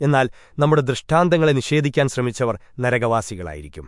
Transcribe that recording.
എന്നാൽ നമ്മുടെ ദൃഷ്ടാന്തങ്ങളെ നിഷേധിക്കാൻ ശ്രമിച്ചവർ നരകവാസികളായിരിക്കും